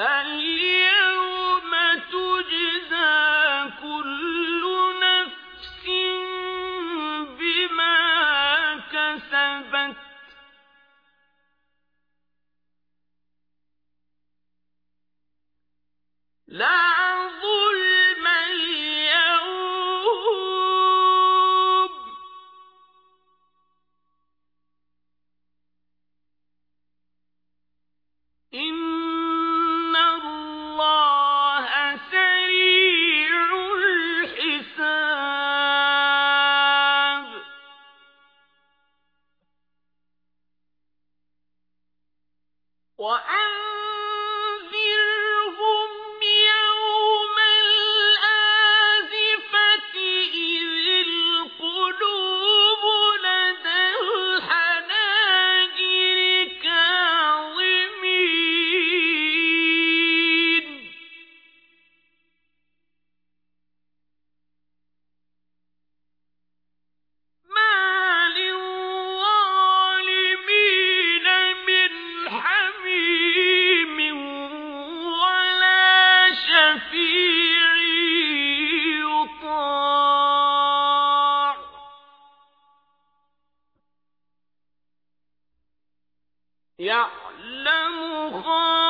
اليوم تجزى كل نفس بما كسبت 我爱 يعلم خالق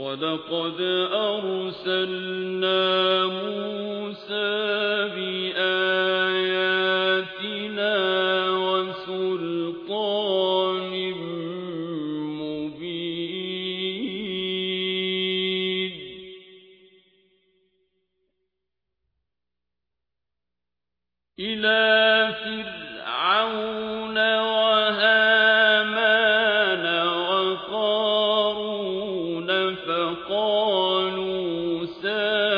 وَلَقَدْ أَرْسَلْنَا مُوسَى بِآيَاتِنَا وَسُلْطَانٍ مُبِينٍ إِلَى فِرْعَوْنَ فقالوا سامعين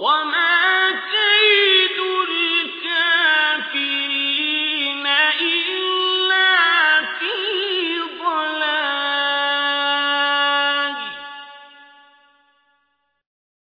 وما